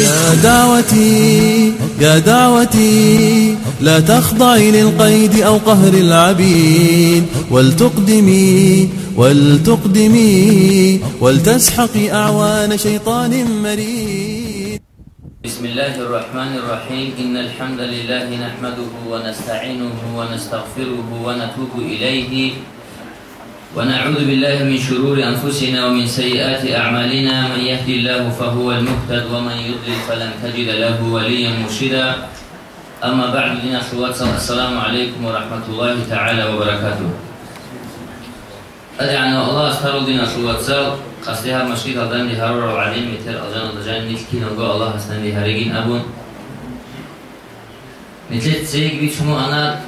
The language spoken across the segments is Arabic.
يا دعوتي يا دعوتي لا تخضعي للقيد أو قهر العبيد. ولتقدمي ولتقدمي ولتسحقي أعوان شيطان مريد. بسم الله الرحمن الرحيم. إن الحمد لله نحمده ونستعينه ونستغفره ونتوب إليه. ونعوذ بالله من شرور أنفسنا ومن سيئات أعمالنا. من يهدي الله فهو المهتد ومن يضلل فلن تجد له وليا مرشدا. أما بعد لنا السلام عليكم ورحمة الله تعالى وبركاته. أدعنا الله أسهر دينا سأل قصدها مشكلة هذا دي هارور وعليم مثل أجانا دجان نتكي نقول الله أسنان دي هارجين أبون مثل تسيق بيشمو أنا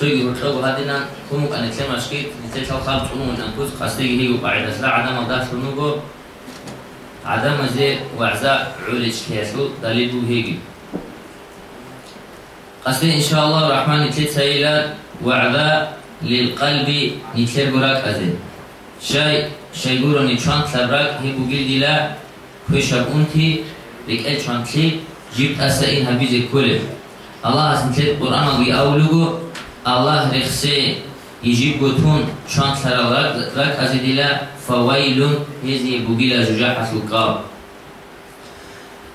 سوي هرتلو هادنا كمك أن تلم مشكلة مثل شو خاب تقوم أن كوز قصدي هي وقاعدة سلا عدم الله شنوبو عدم زي وعزاء علش كيسو دليل هيجي قصدي إن شاء الله الرحمن نتلت سيلات وعذا للقلب نتلر براك أزل شاي شاي برو نتشان تلبراك هي بوغيل ديلا كويش أنتي لك أل تلي جبت أسائين هبيز كله الله أسنتلت قرآن وي الله رخصي يجيب قطون شان تلراك راك أزل ديلا فويل هذه بوغيل ججاحة القاب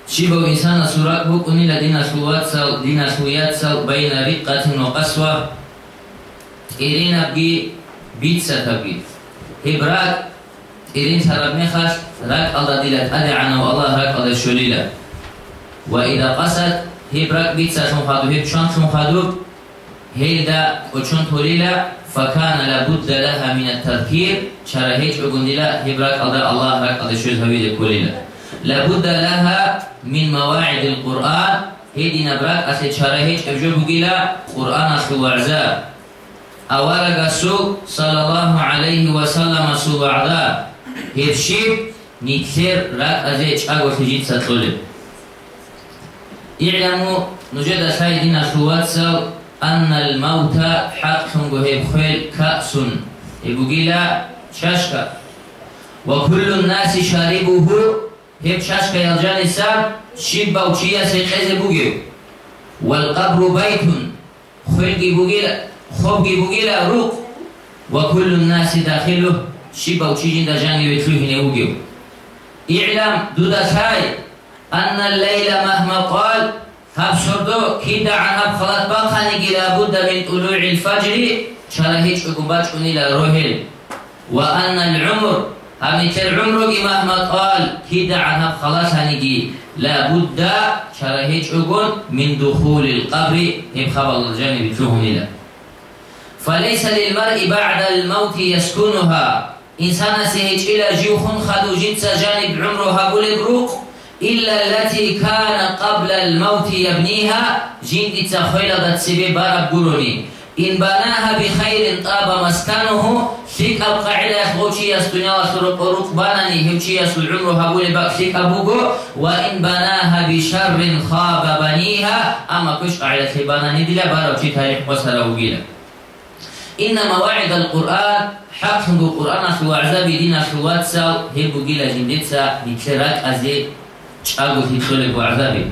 شبه إنسان سورات بكني لدينا سوات سل دينا سويات سل بين رقة وقسوة إيرين بجي بيت ستبجي هبراك إيرين سرب مخش راك الله دلت أدعنا والله راك الله شليلة وإذا قصد هبراك بيت ستشون خادو هب شان شون خادو هيدا وشون توليلة فكان لابد لها من التذكير. شرا هيج أقول هبراك الله راك الله شليلة هوية كوليلة لابد لها من مواعيد القرآن. هيدي نبرات أسد شرهيج أبجو بقيلا قرآن أسلو وعزا. أولا سو صلى الله عليه وسلم سو وعدا. هيفشيب نكثير راك أزيج أقوى تجيد ستطلب اعلموا نجد سيدنا أن الموت حق هيب خيل كأس. يبقيلا شاشكا وكل الناس شاربه هيك شاشكا يرجان السام شبا وشيا سيقز بوغيو والقبر بيت. خلقي بوغيلا خبقي بوغيلا روق. وكل الناس داخله. شبا وشيجين دجاني ويتلوه نيوغيو اعلم دودا ساي. أن الليل مهما قال هب شردو كيدا عن هب خلط باقاني لابد من طلوع الفجر شرا هيج عقوبات لا روهل وأن العمر هميتر عمرك مهما قال كده عنها خلاص هنجي لابد شرهيج أقول من دخول القبر. يبخب الجانب تلوهم إلى فليس للمرء بعد الموت يسكنها إنسان سيهج إلى جيوخن خدو جنس جانب عمرها بلغروق إلا التي كان قبل الموت يبنيها جند تخيلة تسبي بارب قروني إن بناها بخير طاب مسكنه سيك القاعدة يسغوشي يسدنيا وسرق ركبانني همشي يسل عمره هبول باك سيك أبوغو. وإن بناها بشر خاب بنيها أما كش قاعدة سيبانني دي لبارا وشي تاريخ وسر وقيلة. إن مواعد القرآن حق القرآن سوى عذاب دين سوات سال هبو قيلة جندتسا نتشراك أزي شاقو تدخل وعذابي.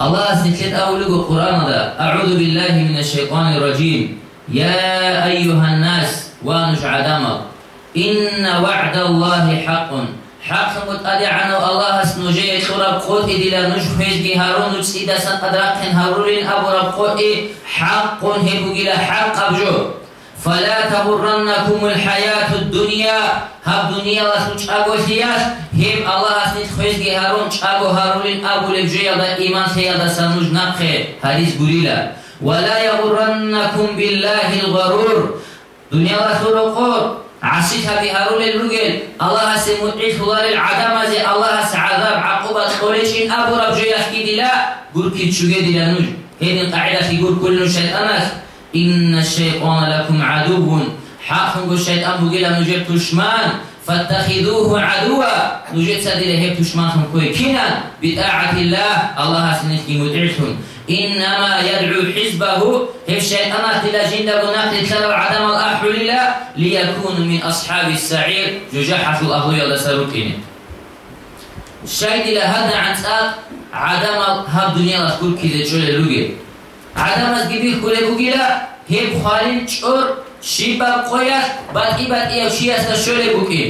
الله سنتلت أولوك القرآن أعوذ بالله من الشيطان الرجيم. يا أيها الناس وانش عدمك. إن وعد الله حق. حق قد أدعنا الله سنجي تراب قوت إدلا نجفز هارون نجسيدا سن أدراك هارون أبو رب حق هبو حق أبجو. فلا تغرنكم الحياة الدنيا. هب دنيا لسوچ أبو سياس هم الله أسنت خوزگي هارون أبو هارون أبو لبجي دا إيمان سيادا سنوج نقه. حديث قليلا ولا يغرنكم بالله الغرور. دنيا رسول قول عسيتها بهارون الرجل الله سمعيش الله العدم زي الله سعذاب عقوبة قريش أبو ربجي يحكي دي لا قول كي تشوغي دي لنوج هذه القاعدة يقول كل شيء أمس إن الشيطان لكم عدو. حاكم بالشيطان بقيلا نجيب تشمان فاتخذوه عدوا. نجيب سادي لهيب تشمان خمكوي كنا بطاعة الله. الله سنسكي مدعشهم إنما يدعو حزبه. هيف شيطان تلا جندا بناقل تلا عدم الأحر لله ليكون من أصحاب السعير. ججحة الأضوية لساروكين الشيطان لهذا عن سأل عدم هاد دنيا لكل كذا جولة لوجه გადამას გიბი ხურებუგილა ჰებ ხვალინ ჭორ შიბა ყოიას ბატი ბატია შიასა შოლებუკი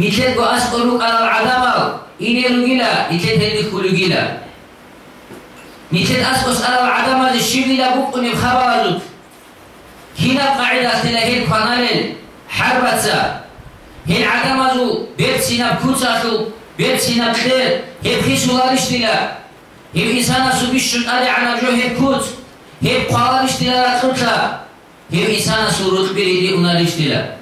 მითლეთ გო ასყოლუ ყალალ ადამავ ინელუგილა ითლეთ ელი ხულუგილა მითლეთ ასყოს ყალალ ადამაზე შივილა ბუკუნი ხაბალუთ ჰინა ყაიდა სილა ჰებ ხანალელ ჰარბაცა. ჰინ ადამაზუ ბერცინა ქუცახუ ბერცინა ხერ ჰებ ხისულარიშილა იმ ისანა სუბიშ შუტარი ანა ჯოჰე ქუც ألي عنا جو هب كوت هب قوالش دلا رقمتا هب إنسانا سورت بريدي أنالش دلا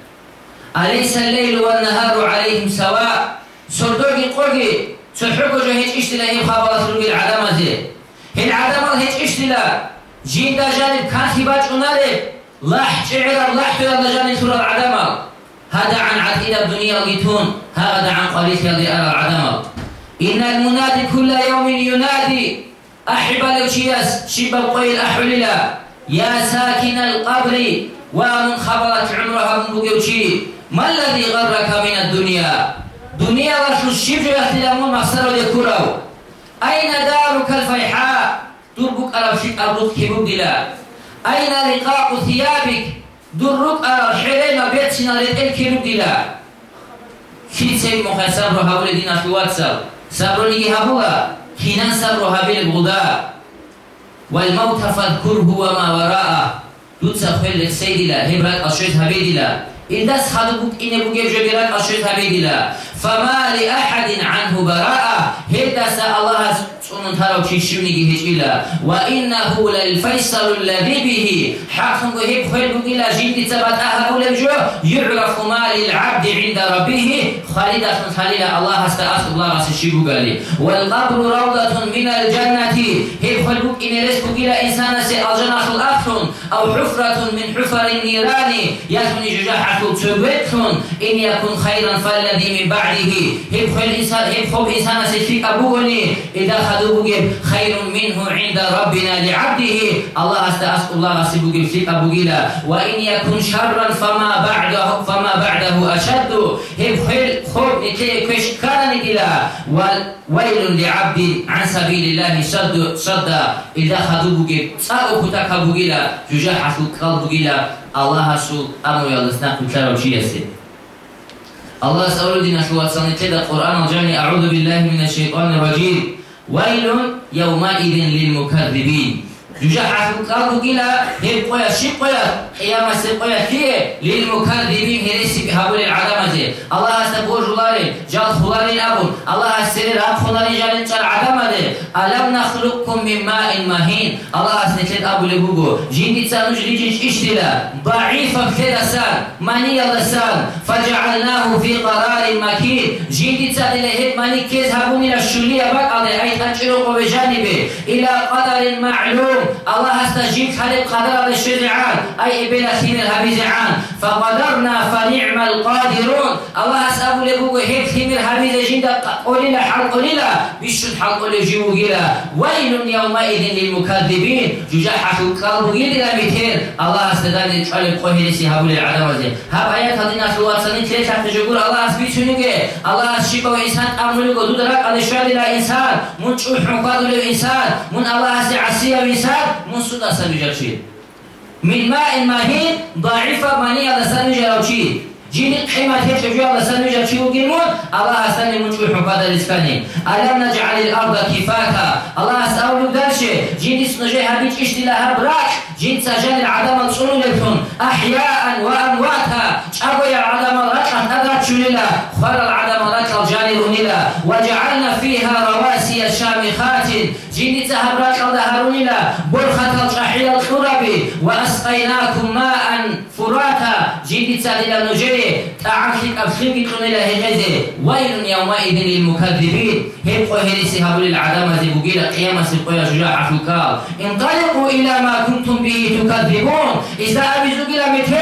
أليس الليل والنهار عليهم سواء سردوغي قوغي سحوكو جو هيج اشتلا هب خابالات روغي العدمزي هن عدمال هيج اشتلا جين دا جانب كان خباج أنالي لح شعر لح في الرجال سورة العدم هذا عن عتيد الدنيا لتون هذا عن قليل يلي أرى العدم إن المنادي كل يوم ينادي أحب الوشياس شب القيل أحللا يا ساكن القبر ومن خبرت عمرها من بقوشي ما الذي غرك من الدنيا؟ دنيا رشو الشبر يختلمون مخسر يكورو أين دارك الفيحاء؟ تربك أرب شك أبرك كبب دلا أين لقاء ثيابك؟ درك حرين بيتنا لتلك دلا في سيد مخسر دينا في واتساب. صبر لي هبوا حين صبر هبل الغداء والموت فاذكره وما وراءه. تتسخل السيد لا هبرات أشيت هبيد لا إذا سخدبك إن بوجي جبرات أشيت هبيد لا فما لأحد عنه براءة هذا سأل الله سنن ترى كيشوني هجيلا وإنه للفيصل الذي به حاكم هيك خير إلى جند تبت أهل جو يعرف ما للعبد عند ربه. خالد خليل الله استأخذ الله راس الشيبو قالي والقبر روضة من الجنة. هيك خير إن رزق إلى إنسان سي الجنة الأخر أو حفرة من حفر النيران يكون ججاحة تبتون إن يكن خيرا فالذي من بعده. هيك خير إنسان هيك سي فيك أبوغني إذا خدوبوغي خير منه عند ربنا لعبده. الله استأسق الله سيبوغي فيك أبوغيلا وإن يكن شرا فما بعده فما بعده أشد. هب خير خب نتلي كش كان نتلا ويل لعبد عن سبيل الله صد صد إذا خدوبوغي تسألو كتاك أبوغيلا جوجا حسو قلبوغيلا الله سو أمو يالسنا كتلا وشيسي الله سأقول لنا شو وصلنا كده القرآن وجعني أعوذ بالله من الشيطان الرجيم. ويل يومئذ للمكذبين جوجا الأرض قيلا هي قويا شي قويا قيامة سي قويا كي للمكذبين هريسي بهابول العدم زي الله استبور جلالي جال خلالي أبون الله استرير أب خلالي جال انتر عدم زي ألم نخلقكم من ماء مهين الله استنكت أبو لبوغو جيندي تسانوش ليجيش اشتلا ضعيفة كتير سان ماني لسان فجعلناه في قرار مكين جيندي تسان لهيت ماني كيز هابوني للشولية بقى أي تنشرق بجانبه إلى قدر معلوم الله استجيب خلق قدر الشرعان أي بلا سين الهبيزعان فقدرنا فنعم القادرون. الله أسأل لبوك هيك ثمر هبيز جندا قليلا حل قليلا بشن حل قليلا جيبو جيلا ويل يومئذ للمكذبين. ججاح القلب جيلا ميتين. الله استدان تشعل قوه لسي هبول العدم زي هب آيات هدنا سلوات سنين حتى جقول الله أسبيت شنوكي الله أسشيب وإنسان أمرلوك دودرك على شوال الإنسان من شوح مقاد الإنسان من الله أسي عسي الإنسان من سودا سنجرشي من ماء مهين ضعيفة ماني على سنجرشي جين قيمة هيك جو على سنجرشي وقيمون الله من شوح مقاد الإسكاني ألم نجعل الأرض كفاتا الله أسأل درشي جين سنجي هبيج اشتلاها براك. جين سجل العدم تصنو لكم. أحياء وأمواتا. شابوا يا العدم ركعت أدرك شللا خر العدم ركعت جاني رونيلا وجعلنا فيها رواسي شامخات جين تهبرك ظهرونيلا برخة الجحيل الخرب وأسقيناكم ماء فراتا. جين تهدل نجري. أبخيك تنيلا هجزي ويل يومئذ للمكذبين. هيبقوا هريسي هبول العدم زي بقيلة قيامة سيبقوا شجاع حكال انطلقوا إلى ما كنتم به تكذبون. إذا أبزوا إلى مثل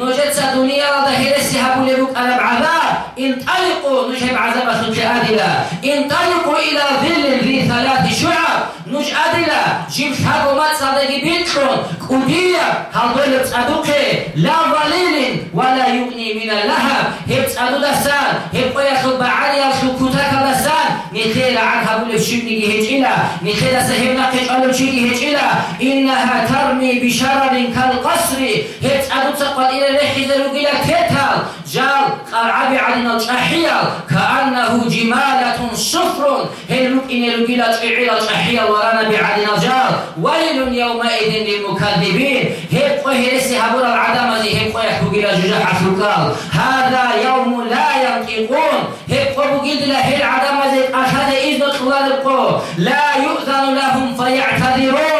نجد دنيا رضا هريسي هبول بك أنا بعذاب انطلقوا نجهب عذاب سنت آدلة انطلقوا إلى ظل ذي ثلاث شعب. نج آدلة جيب شهاب ومات صدقي بيتكم قدية هل تصدقي لا ظليل ولا يغني من اللهب هب تصدق دستان هب قوية خبع عليا شكوتك دستان نتيلا عنها بول شمني هجيلا نتيلا سهمنا قشالو شيء هجيلا إنها ترمي بشرر كالقصر هج أدو تقل إلى لحظة إلى كتال جال قرعبي علينا الشحية كأنه جمالة صفر. هل لك إن لقيلة إعيلة الشحية ورانا بعدنا جال ويل يومئذ للمكذبين. هل قهرسي هبور العدم هل قهر إلى ججح فكال هذا يوم لا ينطقون. قبو قد له العدم أشهد إذن خلال لا يؤذن لهم فيعتذرون.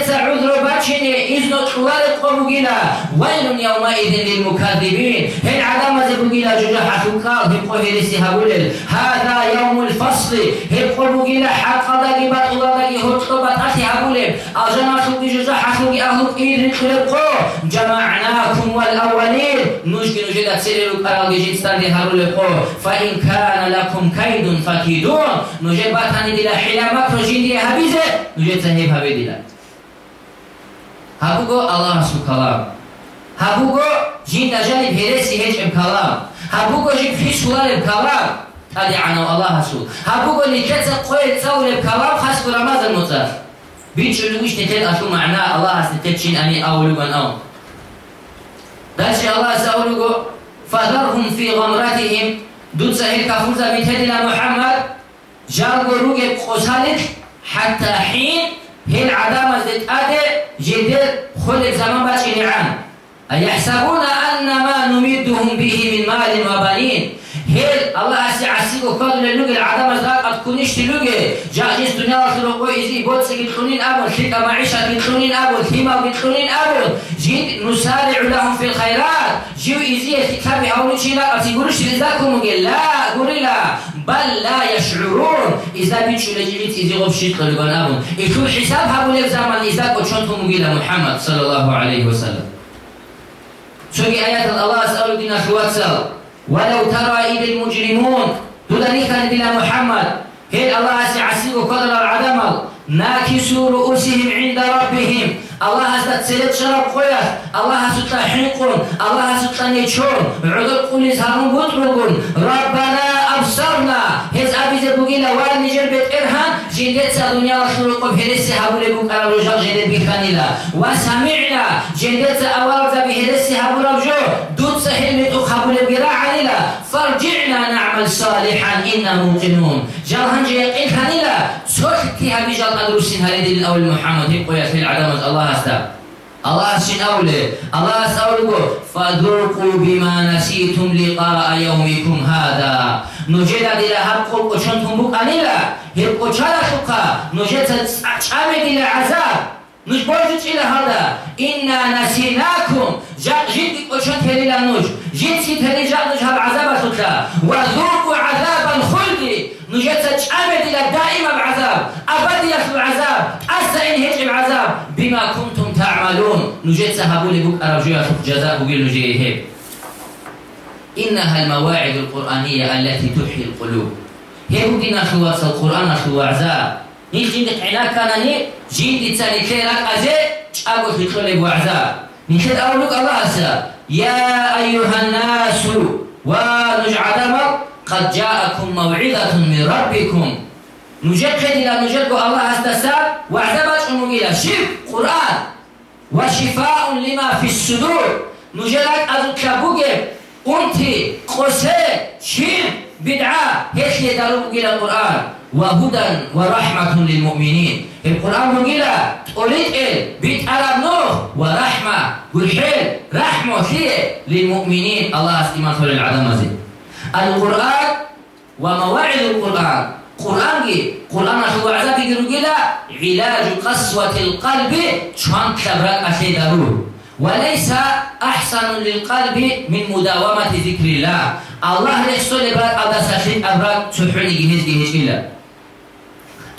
جدت عذر باتشني إذن خلال بقيلا ويل يومئذ للمكذبين. هل عدم بقيلا ججح فكال هل قهرسي هبول هذا يوم الفصل. هل قبو حق دقي بطل دقي هتطبت أتي هبول أجنا شوكي ججح شوكي أهلك إذن خلال جمعناكم والأولين. نجد نجد تسيري لك جيت ستاندي هارول فإن كان لكم كيد فكيدون. نجد باتاني دي لحلا مكر جندي هبيزة نجد سهيب هبي دي هبوغو الله سو كلام هبوغو جند جانب هرسي هج ام كلام هبوغو جيب في سولار كلام تادي عنو الله سو هبوغو نكتا قوي تصور كلام خاص رمضان المطاف بيتشو لوش نتل أشو معناه الله استتشين أني أولو أو داشي الله سأولو فذرهم في غمرتهم دوت سهل كفوزة بتدنا محمد جارغو روغي قصالك حتى حين هل عدامة زد أدي جدر خلق زمان باشي نعم أيحسبون أن ما نمدهم به من مال وبنين؟ هل الله أسي عسيكو كل للوغي العدم زاق تكونيش تلوغي جاجيس دنيا رسول قوي إزي بوتس قلتلونين أبو ثقة معيشة قلتلونين أبو ثيمة قلتلونين أبو جيد نسارع لهم في الخيرات. جيو إزي كتابي أولو شيلا أتيقولوش رزاكم لا قولي لا. بل لا يشعرون. إذا بيتشو لجيبت إزي غبشيت قلقان أبو إتو حساب هابو لف زمان إذا كنتم مقيلة محمد صلى الله عليه وسلم. سوكي آيات الله أسأل دينا شوات سأل. ولو ترى إذ المجرمون تدريك بلا محمد. هل الله سيعسيب قدر العدم ناكسوا رؤوسهم عند ربهم. الله ستسلت شرب خويا الله ستحيقون الله ستنيشون عدد قل يسهرون بطرقون ربنا أبصرنا. هز أبي زبوغيلا وال نجر بيت إرهان. جندت سدنيا وشروق بهرسي هبول بوك على رجال جندت بخانيلا وسمعنا جندت أول زبي هرسي هبول بجو دوت سهل متو خبول بيرا عليلا فرجعنا نعمل صالحا إنا موقنون جرهن جي يقين خانيلا سوكتي هبي جال قدرسين هلدي الأول محمد يبقى في العدم الله أستا الله سين أولي الله سأولي فذوقوا بما نسيتم لقاء يومكم هذا. нужеда дила ҳар қул учун тумбу қалила ҳир учара шуқа нужеда чаме дила азаб. Нуш божу чила ҳада? Инна насинакум жақ жид учун терила нуш жид си тери жақ нуш ҳаб азаба шута ва зуку азабан хулди нужеда чаме дила даима азаб. Абадия шул азаб. Аса ин ҳеҷ азаб. Бима кунтум таъмалун. Нужеда ҳабули бук аравжуя шуқ жаза бугил нужеи ҳеб. إنها المواعظ القرآنية التي تحيي القلوب. هي بدنا خواص القرآن خواعزا نيل جندك عنا كان ني جند تاني كيرك أزي أقول في خلق وعزا نكد أولوك الله أسا يا أيها الناس ونجعل قد جاءكم موعظة من ربكم. نجد إلى نجد الله استساب وعذبت إلى شرك قرآن. وشفاء لما في الصدور. نجد أذكبوك أنت قسي شرك بدعة. هيك يدارو إلى القرآن. وهدى ورحمة للمؤمنين. القرآن مقيلة أوليت إيه بيت عرب نوح ورحمة. والحيل رحمة للمؤمنين. الله استماع للعدم القرآن ومواعظ القرآن. قرآن جي قرآن شو عذاب يقولوا علاج قسوة القلب. شان كبرك أشي ضرور وليس أحسن للقلب من مداومة ذكر الله. الله يحصل لبرك أبدا ساشي أبرك سبحانه جهز إلا.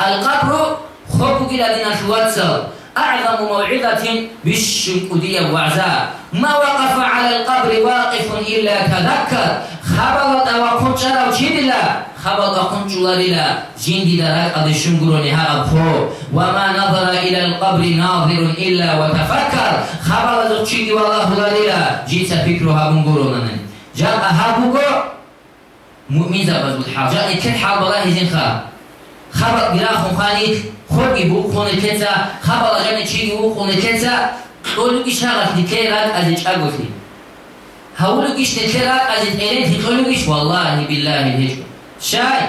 القبر خبك إلى دينا شواتسل أعظم موعظة بالشنكودية وعزاء ما وقف على القبر واقف إلا تذكر. خبرت وكنت وشدلا خبرت وكنت وللا جند درك قد شنقرني هذا وما نظر إلى القبر ناظر إلا وتفكر خبرت وشد والله للا جيت فكرها بنقرنا جاء هابوكو مؤمن زبز جاء كل حال بالله هزين خا. خبر براخ خانيك خوري بو خون كنسا خبر جاني چي بو خون كنسا قولو كي شغل ديكيرات از چاغوتي هولو كيش ديكيرات از تيرين قولو كيش والله بالله هيك شاي.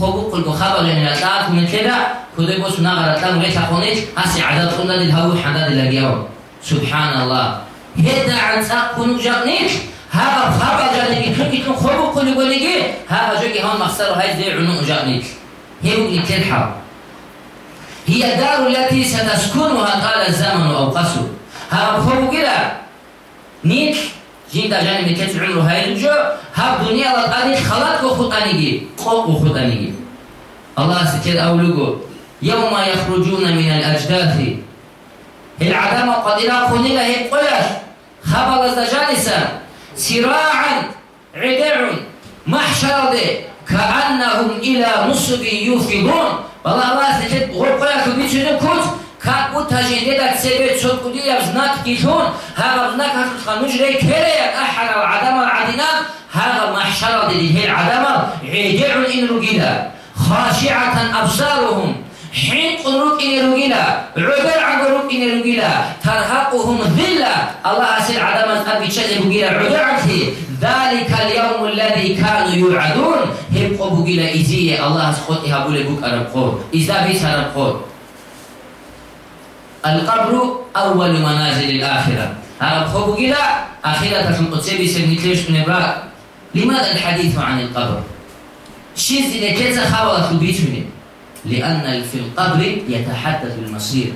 خب قل خبر من الات من كده كده بس نغرت لهم غير تخونيش هسي عدد قلنا للهو حدد لقياو سبحان الله. هدا عن ساق كنو جغنيش هذا خبر جاني كي كي خب قل يقولي هذا جوكي هون مخسر هاي زي عنو جغنيش هي وقت تلحق هي الدار التي ستسكنها قال الزمن أو قصر هذا خب كده. نيك جين جاني مكت عمره هاي الجو هاب دنيا لطاني خلات وخطانيجي قوق وخطانيجي الله سكر أولوغو يوم يخرجون من الأجداث. العدم قد إلى قنيلة هي قلاش خبر الزجالسة سراعا عدع محشر دي. كأنهم إلى نصب يوفضون والله الله سكر غرقلاك بيتشنو كنت как будто жендедак себе чоткудияб знак кишун ҳага знак ҳашушха нужре кереяк аҳара адама адинам ҳага маҳшара диди ҳел адама ҳедеун ин ругида خاشعة أبصارهم حين قنروك إن رجلا عبر عن قنروك إن رجلا ترهقهم ذلة الله أسير عدما أبي شيء رجلا عبر عنه ذلك اليوم الذي كانوا يوعدون هم قبوا إلى إزية الله سخوتها بولي بوك أرب قول إذا بيس أرب قول القبر أول منازل الآخرة. هذا خبو كده آخرة تنقصي بسميتليش من براك لماذا الحديث عن القبر؟ شيء زي كذا خبر بيتوني. لأن في القبر يتحدث المصير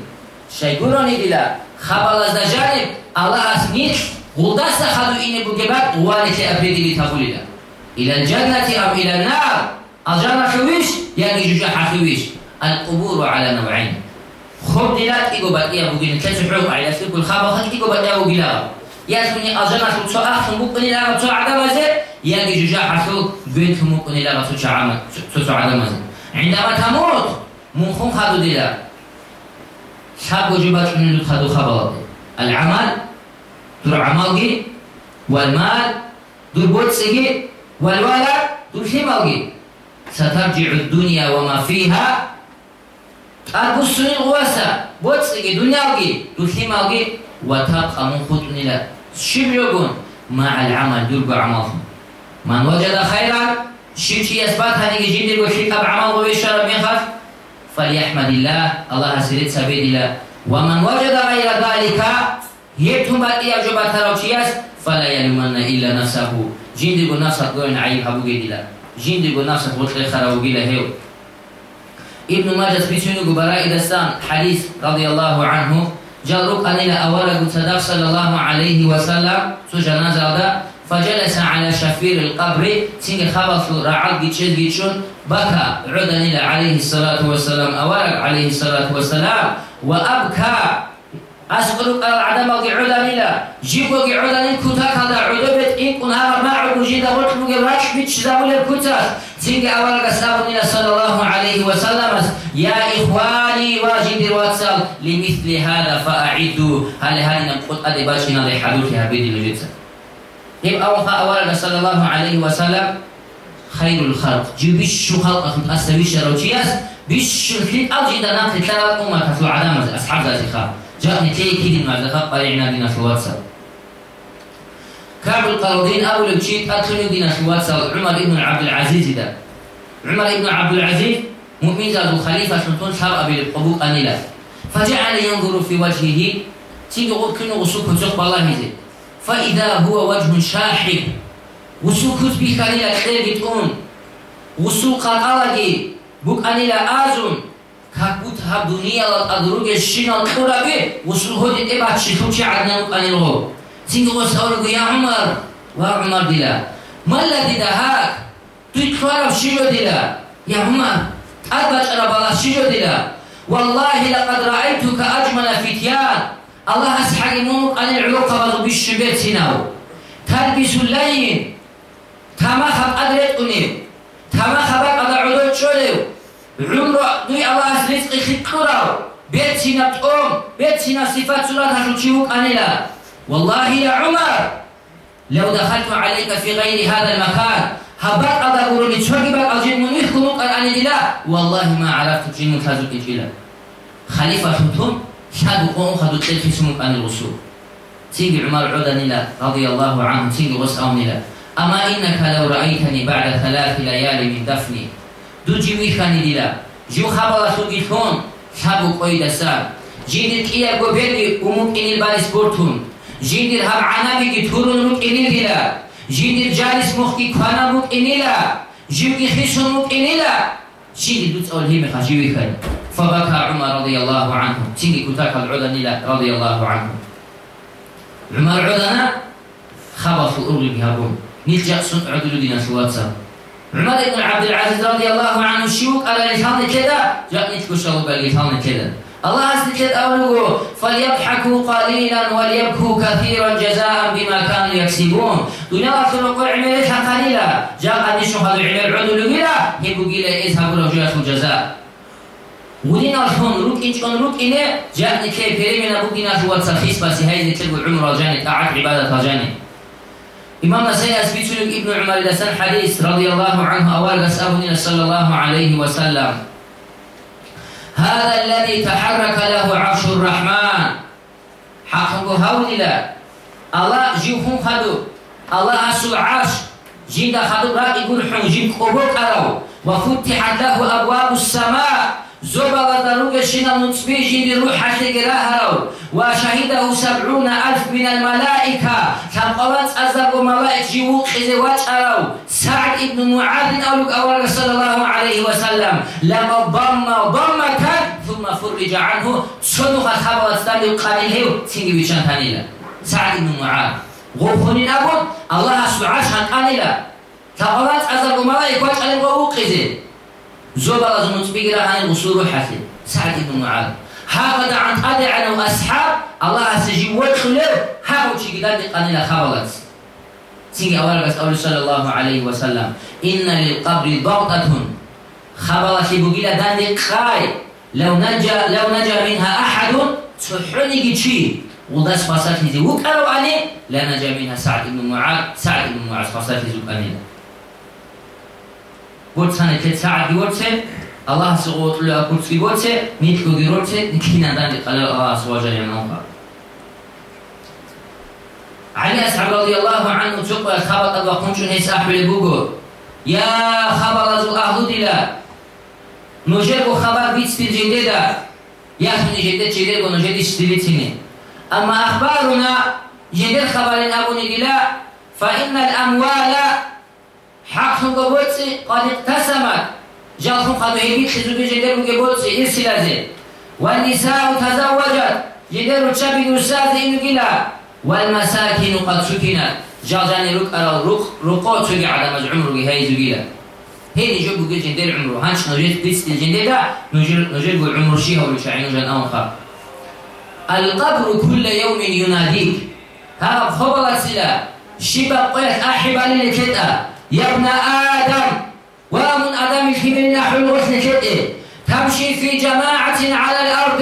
شيء يقولون إلى خبر الزجانب الله أسميت غلدس خدو إني بجبات والك أبدي بتقول إلى الجنة أو إلى النار. الجنة خويش يعني جوجا حخويش القبور على نوعين. خب دلات إيجو بقية بوجين كتب حروف على سلك الخبر خد إيجو بقية بوجيلا ياسمني أجنا شو تصاع خم بقني لا تصاع عدم زي يجي جوجا حسو خم بقني لا تصاع عم تصاع عدم زي عندما تموت. مخون خدو دلا شاب وجبات من خدو خبر العمل دور عملي والمال دور بوتسجي والولد دور شمالي سترجع الدنيا وما فيها. أربوسني الغواسة بوتسجي دنياوجي دوثيماوجي وتبقى من خطني لا شبيوجون مع العمل دول عملهم من وجد خيرا شيء يثبت هذه جد وشيء بعمل ويشرب من خف فليحمد الله. الله سيد سبيل الله. ومن وجد غير ذلك يتم بدي أجوبة تروشياس فلا يلومن إلا نفسه. جند نفسه قول عيب أبو جدلا جند نفسه قلت خرابو جلا هيو ابن ماجه بيشنو براء دستان حديث رضي الله عنه جرب أن إلى أولا صدق صلى الله عليه وسلم سو جنازة فجلس على شفير القبر سنگ خبص رعال جيتشز جيتشون بكى عدن إلى عليه الصلاة والسلام أولا عليه الصلاة والسلام وأبكى أسقلوا قال عدم قعودا إلى جيبوا قعودا كتا كذا عدبت إن كنها ما عدو جيدا وطلوا قراش بيتش زاول الكتا سنگ أولا قساب إلى صلى الله عليه وسلم. يا إخواني واجد الواتساب لمثل هذا فأعدوا. هل هذه نقول أدي باشنا ذي حدوثها بيدي الجدسة يبقى أولا صلى الله عليه وسلم. خير الخلق. جيبش خلق أخذ أستويش روشياس بيش الخلق أو جيدا ناقل ثلاث أمة تفلو عدامة أصحاب ذاتي خلق جاءني تي كيدي مع ذكاء قريعنا دينا في الواتساب كعب القرضين أول بشيت أدخلوا دينا في الواتساب عمر ابن عبد العزيز ده. عمر ابن عبد العزيز مؤمن ذو خليفة سلطان شاب أبي القبوق أنيلا فجعل ينظر في وجهه تيجي قول كنو غسوك وزق بالله زي فإذا هو وجه شاحب وسوك بك أنيلا خير تقوم. وسوق الألقي بك أنيلا آزون كاكوتها دنيا الأدروج الشين القربة وسلوه تتبع شتوش عدنا عن الغو سينجو سألوه يا عمر وعمر دلا ما الذي دهاك تتعرف شيرو دلا يا عمر أربع أربع شيرو دلا والله لقد رأيتك أجمل فتيان الله أسحق نوك أن العقبة بالشبيت سيناو تلبس اللين تما خب أدرت أنيو تما خبك أدعوه شوليو عمره دوی الله رزق خطراو بيتنا تقوم بيتنا صفات صلاة هشوشيوك أنيلا والله يا عمر لو دخلت عليك في غير هذا المكان هبات على قروني تشوكي بقى الجن من يحكم قرآن دلا والله ما عرفت جن تزوج إجلا خليفة شتهم شادو قوم خدو تلفي سمك عن الوصول تيجي عمر عدن رضي الله عنه تيجي وسأون لا أما إنك لو رأيتني بعد ثلاث ليال من دفني дуҷи вихани дила ҷу хабала сугитхон сабу қоида сар ҷидир кия гобеди умукинил балиспортун ҷидир ҳабъанабиги турун мукинил дила ҷидир ҷалис мухки квана мукинила ҷивги хишун мукинила شيني دوت أول هيمة خجيوي كان فبكى عمر رضي الله عنه شيني كتاك العدن إلى رضي الله عنه عمر عدنا خبصوا أرغي بهابون نيل جاء سن عدل دينا سواتسا عمر بن عبد العزيز رضي الله عنه شيوك على لسان كذا. جاء نتكو شغل باللسان كذا. الله أسلكت أولو فليضحكوا قليلا وليبكوا كثيرا جزاء بما كانوا يكسبون. دنيا رسول قول عملتها قليلا جاء قد نشوف هذا العمل عدل قيلا هبو قيلا إذهبوا له جاءت الجزاء ودين الحون روك إنش أن روك إنه جاء نكي بريمنا بقينا شوات سخيص بس هاي نتلقوا العمر الجاني طاعت عبادة الجاني إمام نسائي أثبت ابن عمر لسان حديث رضي الله عنه أول قسأبني صلى الله عليه وسلم هذا الذي تحرك له عرش الرحمن حقه هوللا الله جيوهم خدو الله أسو عرش جيد خدو رأي حن جيب قبوك أرو وفتحت له أبواب زبغ دروك شنا نتبيجي بروح حتقراها وشهده سبعون ألف من الملائكة. كان قوات أزرق ملائك جيوك خزوات أرو. سعد ابن معاذ أولك أول صلى الله عليه وسلم. لما ضم ضمة ثم فرج عنه. شنو خبر استالي قليل تيجي بيشان تانيلا. سعد ابن معاذ. غوخونين أبون الله سبحانه قليلا كقوات أزرق ملائك واجعل الغوقزي زبر زمت بيقرا عن الوصول حسن سعد بن معاذ هذا عن أدعى وأصحاب الله سجي وخلر هاو شي قدام قنيل خبرت. سيني أولا بس أول صلى الله عليه وسلم. إن للقبر ضغطة خبرت بقيلة دان قاي لو نجا لو نجا منها أحد تحني شي وداس فاسات هذي وكروا عليه لا نجا منها. سعد بن معاذ سعد بن معاذ فاسات هذي გორცანე თეცადი ვორცე الله سقوط له كرسي وجه نيتكو جيروتي نكينا دان قال الله سواجه ينوها علي أسعد رضي الله عنه تقوى خبط الوقت شون هيس أحبل بوغو يا خبر زو أهدو دلا نجيب خبر بيتس في الجديدة يا أخي نجدد جديد ونجد اشتريتني أما أخبارنا جديد خبرين أبو نجلا فإن الأموال حقهم قبوتي قد اقتسمت جالهم قد هيبيت خزوبي جدر قبوتي إرسي لازي والنساء تزوجت جدر تشابي نساز إنو قلا والمساكن قد سكنت جالجاني رك أرى رق رقوت سوقي على مزعمر هاي زوجيلا هيدي جو بقول جندير عمره هانش نجيت بيست الجندير ده نجير نجير بقول عمر شيها ولا شعين جن أنخا القبر كل يوم يناديك هذا خبر سلا شباب قيت أحب علي كده يا ابن آدم ومن آدم في نحو الغسل كده تمشي في جماعة على الأرض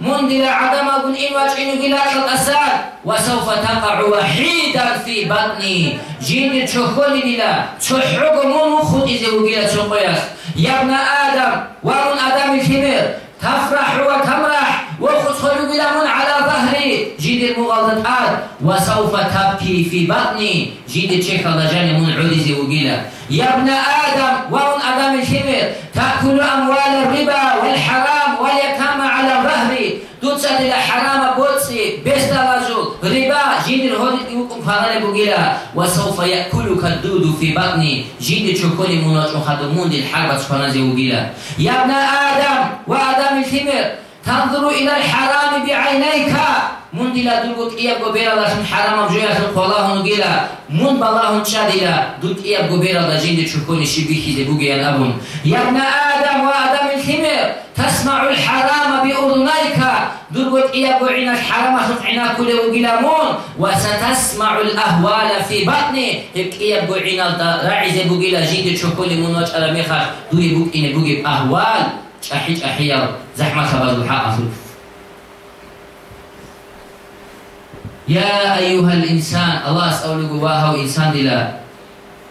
منذ عدم إن وجعين إلى الأساد وسوف تقع وحيدا في بطني. جين تشوكوني للا تحرق من خد إذا وقيل يا ابن آدم ومن آدم الكبير تفرح وتمرح وخصل بلم على ظهري. جيد المغلطات وسوف تبكي في بطني. جيد الشيخ الله من عدز وقيلة. يا ابن آدم ومن آدم الكبر تأكل أموال الربا والحرام واليتامى على ظهري دوتسد إلى حرام بوتسي بيستغازو ربا جيد الهود يوكم فغل بقيلة. وسوف يأكلك الدود في بطني. جيد تشكوني مناج وخدمون الحرب سبحانه وقيلة. يا ابن آدم وآدم الكبر تنظر إلى الحرام بعينيك. من دلا دوت إياب قبيرا لاشن حرام بجوية القوله نقيلا من بالله شادلا دوت إياب قبيرا لجند شكوني شبيكي دي بوغي الأبن يا ابن آدم وآدم الخمر تسمع الحرام بأذنيك دوت إياب عين الحرام خطعنا كل وقيلا مون. وستسمع الأهوال في بطني هيك إياب عين الرعز بوغيلا جند شكوني من وجه ألميخا دوي بوغ إن بوغي أهوال أحيج أحيار زحمة خبر الحق يا أيها الإنسان الله أسأل قواه إنسان دلا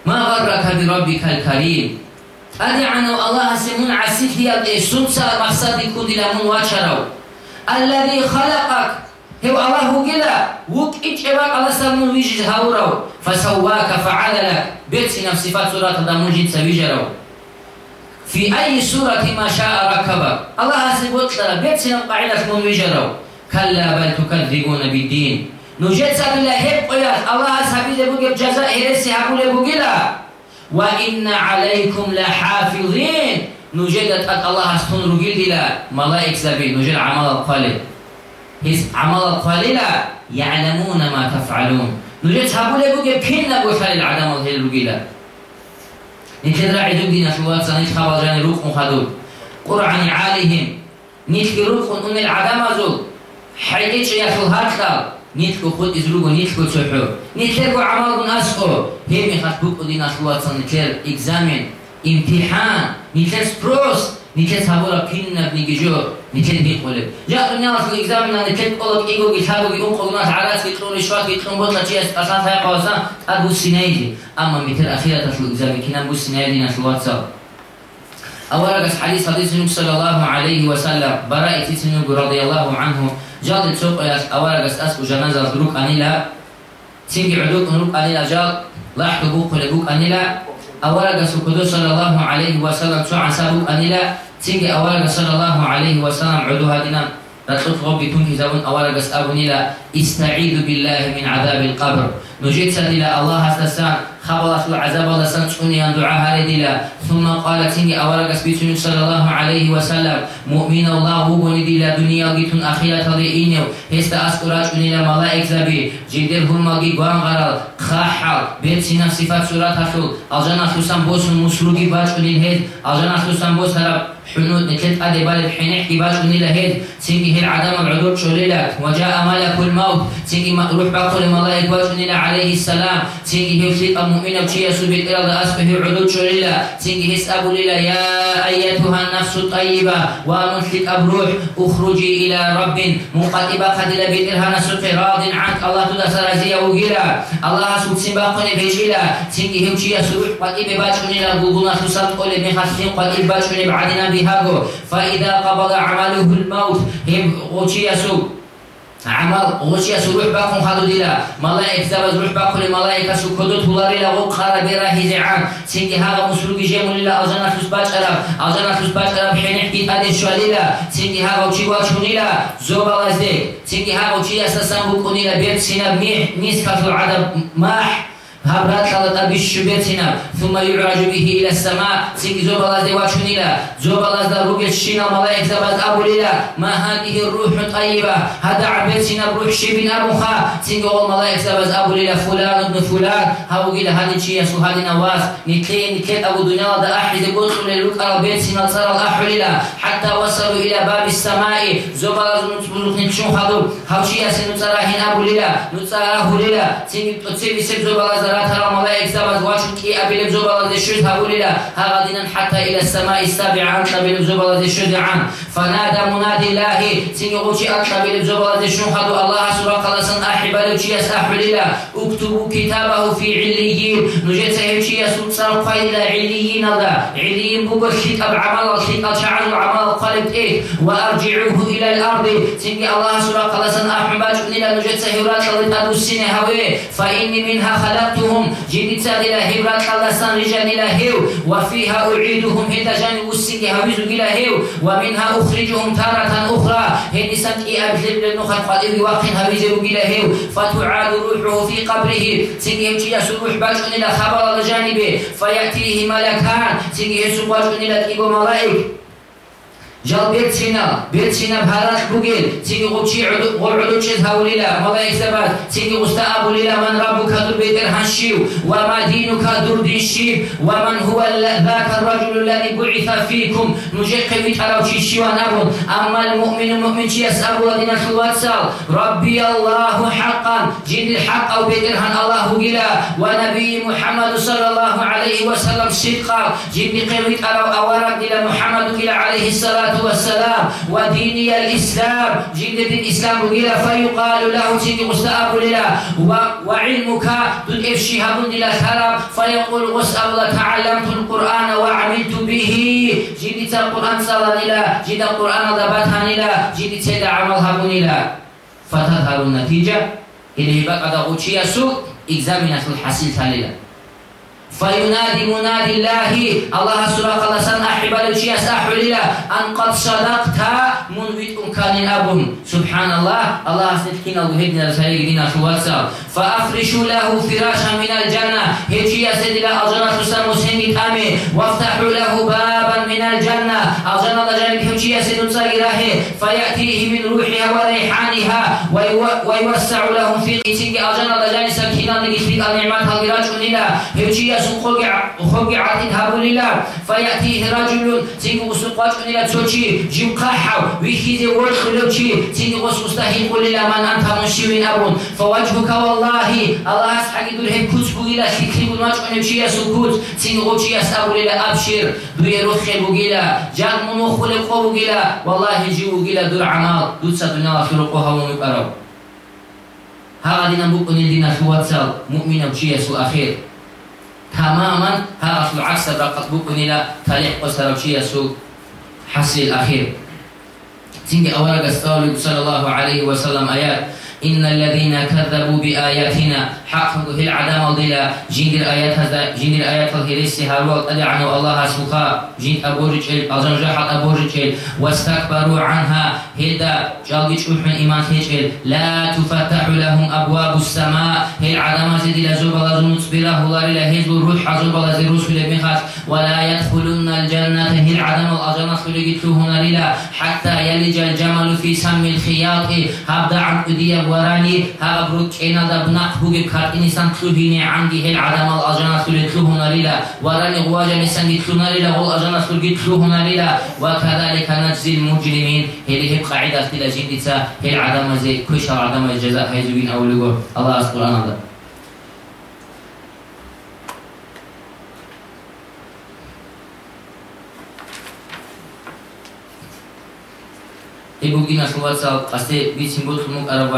ما غرك بربك الكريم؟ أدي عنو الله سمون عسيف ديال إيه سنسا مقصد يكون دي لمن واشرو؟ الذي خلقك. هو الله قلا وك إتعبك الله سمون ويجي هاورو فسواك فعدلك. بيت نفس صفات سورة دمون سويجرو. في أي سورة ما شاء ركبك؟ الله سبوت لك بيت نقعدك من ويجرو. كلا بل تكذبون بالدين. نجد سبيل هب قياس الله سبيل بوجب جزاء هرسي هبول بوجلا وإن عليكم لحافظين. نجد أت الله أستون رجل دلا ملائك سبي نجد عمل القليل. هس عمل القليل يعلمون ما تفعلون. نجد هبول بوجب كنا بوشال العدم الهل رجلا نتدرى عدو دينا شوات سنيت خبرجان روح مخدود قرعن عالهم. نتك روح أن العدم زود حيث يخل هكذا нитку худ из ругу нитку чуху. Нитлеку амалу наску. Хеми хатбук уди наслуатсан чел экзамен, имтихан, нитлек спрос, нитлек сабора пиннаб нигижу, нитлек бикулеб. Жахру няласу экзамен на нитлек олак игу гитабу он колунас арас гитрун ишвак гитрун ботла чи асан сая қавасан, табу синайди. Амма митер ахирата шу экзамен, кинам бу синайди наслуатсан. Alarak hadis hadisini sallallahu alaihi wa sallam bara itisini radiyallahu anhu jad tsop as alarak as janaza ruk anila singi uduk ruk anila jad la hubuk ruk anila alarak sukudu sallallahu alaihi wa sallam su asabu anila singi alarak sallallahu alaihi wa sallam udu hadina رسول ربي تنكي زون أولا قس أبني لا استعيذ بالله من عذاب القبر نجيت سدي الله هستسان خبرت العذاب أن دعاء هذه ثم قالت إني أورق بيتون صلى الله عليه وسلم. مؤمن الله بني دلا دنيا جيتون أخيرا تضيئين هست أسكراج إلى ملائك زبي جدر هم مجي قوان غرال. خاحل بيت سنة صفات سورات هشل الجنة خصوصا بوس مسلوقي باش إلى الهيد الجنة خصوصا بوس هرب. حنود نتلت أدي بالد حين احكي باش إلى الهيد سنجي هي العدم العدود شليلات وجاء ملك الموت. سنجي روح باقل ملائك باش إلى عليه السلام. سنجي هي فليق المؤمن بشي سبيت إلى أسفه عدود شليلا سنجي هس أبو ليلا يا أيتها النفس الطيبة ومثلك أبروح أخرجي إلى رب. مقاتبة قد لبيت إلها نسق راض عنك. الله تدى سرزي وغيلا الله سوك سنباقني بيجيلا سنجي هم شي سروح قاتبة باشوني لغوغونا سوسات قولي بخصين قاتبة باشوني بعدنا بهاغو فإذا قبض عمله الموت هم غوشي سوك عمل غوشيا سروح باكم خادو ديلا. ملائك زبز روح باكم الملائكة سكدو تولاري لغو قارا بيرا هزعان سنجي هذا مسلوكي جيمون للا أزانا خلص باش أراب أزانا خلص باش أراب حين احكيت أدي شواليلا سنجي هذا وشي واشونيلا زوبا لازديك سنجي هذا وشي أساسان بكونيلا بيت سينا بميح نيس كثر عدب ماح. هبرات خلط بالشبتنا ثم يعرج به إلى السماء. سيك زوب الله زي واشنيلا زوب الله زي روح الشينا ملائك زباد أبو ليلا ما هذه الروح الطيبة هذا عبتنا بروح شبين أبوخا سيك أول ملائك زباد أبو ليلا فلان ابن فلان. هاو قيل هذه شيء سو هذه نواس نتلين نتلين أبو دنيا دا أحد يقول للوك أربيت سنة صار الأحوليلا حتى وصلوا إلى باب السماء. زوب الله زي نتشون خدو. هاو شيء سنة هنا أبو ليلا أبو ليلا سيك سيك زوب الله ترى ملائك سبز واشكي أبي لبزوبة الشد هقولي هغدنا حتى إلى السماء السابعة أبي لبزوبة الشد عن فنادى منادي الله. سنغوشي أبي لبزوبة الشد الله سبحانه قلسا أحب لوشي أسأحل اكتبوا كتابه في عليين. نجد سيوشي سلطان قيل عليين هذا عليين بوغ الخطاب عمل الخطاب شعر عمل القلب إيه. وأرجعوه إلى الأرض. سنغي الله سبحانه قلسا أحب لوشي نجد سيورات لتدو السنة هوي فإني منها خلقتهم لهم جنتا إلى هبرات الله سان رجال إلى هيو. وفيها أعيدهم هدا جان وسنج هويز إلى هيو. ومنها أخرجهم تارة أخرى. هدي سنت أبذل للنخل قدر واقع هويز إلى هيو. فتعاد روحه في قبره. سنج يمشي يسروح باجون إلى خبر الجانب. فيأتيه ملكان. سنج يسروح باجون إلى تيبو ملائك. جال بيت سينا بيت سينا بهارات بوغيل تيجي غوتشي عدو غول عدو تشيز هاوليلا مضايق سبات تيجي غستا أبو ليلا من ربك دور بيت الهنشيو وما دينك دور دين شيب ومن هو ذاك الرجل الذي بعث فيكم نجيق بيت أراو شيشي ونابون أما المؤمن المؤمن شي يسأل ودين الواتسال ربي الله حقا جن الحق أو بيت الهن الله قلا ونبي محمد صلى الله عليه وسلم صدقا جن قيمت أراو أورد إلى محمد إلى عليه الصلاة والسلام وديني الإسلام جند الإسلام بقيلا فيقال له سيدي مستأب للا وعلمك دل إفشيها بندلا كرم فيقول غسأل الله تعلمت القرآن وعملت به. جند القرآن صلى للا جند القرآن ضبطها للا جند سيد عملها بنلا فتظهر النتيجة اللي بقى دغوتشيا سوء إكزامينة الحسيل تاليلا. فينادي منادي الله. الله سبحانه الله سن أحب الشيء أحللا أن قد صدقت من ويت كان أبهم سبحان الله الله سنتكين وهدنا رسالة دينا شواتسا فأفرشوا له فراشا من الجنة. هيجي يسد إلى أجنة سمو سنة تامي وافتحوا له بابا من الجنة. أجنة جانب هيجي يسد صغيره فيأتيه من روحها وريحانها. ويوسع لهم في قيسك أجنة جانب سكينة لكي النعمات هل إلى هيجي يسد خلق عدد هابوليلا فيأتيه رجل تيجي وسقاط إلى توشي جيم قاحو ويخيزي ورد خلوشي تيجي وس مستحيل قول إلى من أنت منشي من أبون فوجهك والله الله أسحق يدور هم كتب إلى شكري ونواج ونمشي يسكوت تيجي غوشي يسأبول إلى أبشر دوي روح بوغيلا جان منو خلق بوغيلا والله جي بوغيلا دور عمال دوتسا دنيا خلقها ونقرب هذا دينا بقون دينا شواتسال مؤمنة بشي يسو أخير تماما. ها أصل عكس رقت بكون إلى تاريخ وشي سوق حسي الأخير. تنجي أورق استولي صلى الله عليه وسلم آيات. إن الذين كذبوا بآياتنا حق هل عدم الضلا جند الآيات هذا جند الآيات الهريس هارول أدعنوا الله سبحانه. جند أبو رجل أظن جحد أبو رجل واستكبروا عنها. هدا جالجي شوحن إيمان هجل. لا تفتح لهم أبواب السماء. هل عدم زد لزوب لزوم تصبره الله لله هزل الروح زوب لزي رسول بمخاس ولا يدخلون الجنة هل عدم الأجنة خلقت هنا لله حتى يلج الجمل في سم الخياط. هبدا عن أدية وراني. هابروك إنا دبناق بوغي كارتيني سانتلوهيني عندي هل عدم الأجنة خلقت هنا لله وراني غواجة نسان يتلونا لله والأجنة خلقت هنا لله وكذلك نجزي المجرمين. هل قاعدة إلى جديدة هي عدم زي كل عدم الجزاء هي زوين أو لغو. الله E bu gün asıl whatsapp ase bir simbol tumuk araba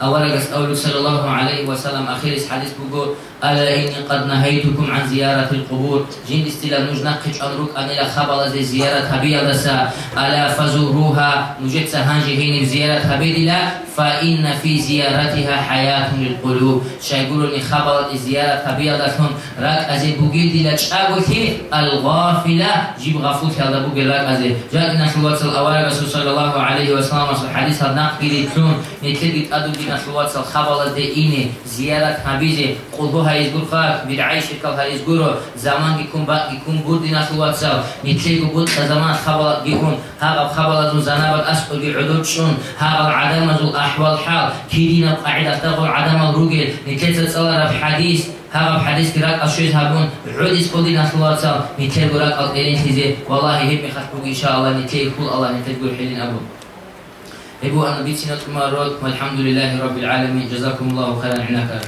awal gas awal sallallahu alaihi wasallam akhir hadis bugo ألا إني قد نهيتكم عن زيارة القبور؟ جين استلا نجنقش أمرك أن إلى خبر زي زيارة هبيل دسا ألا فزوروها؟ نجد سهانجي هين زيارة هبيل لا. فإن في زيارتها حياة للقلوب. شايقولوا إن خبر زيارة هبيل دسهم راك أزي بوغيل دي لتشاقوتي الغافلة؟ جيب غفوت هذا بوغيل راك أزي. جاء نشوات الأوائل رسول صلى الله عليه وسلم الحديث هذا نقل تلون. نتلقيت أدو دي نشوات الخبر دي إني زيارة هبيل قلبها هايزغور خاك بدعيش كل هايزغورو زمان جيكون با جيكون بودي ناس واتساب نتلقوا بود زمان خبر جيكون هذا خبر زو زنابت أسقل جعدود شون هذا عدم زو أحوال حال كيدينا قاعدة تقول عدم الرجل نتلقى تصور في حديث هذا حديث كراك أشيز هابون عوديس كل ناس واتساب نتلقوا راك الإيرين تيزي والله هيب مخطبوك إن شاء الله نتلقى كل الله نتلقوا حلين أبو هبو أنا بيتنا مرات والحمد لله رب العالمين. جزاكم الله خيرا. عنك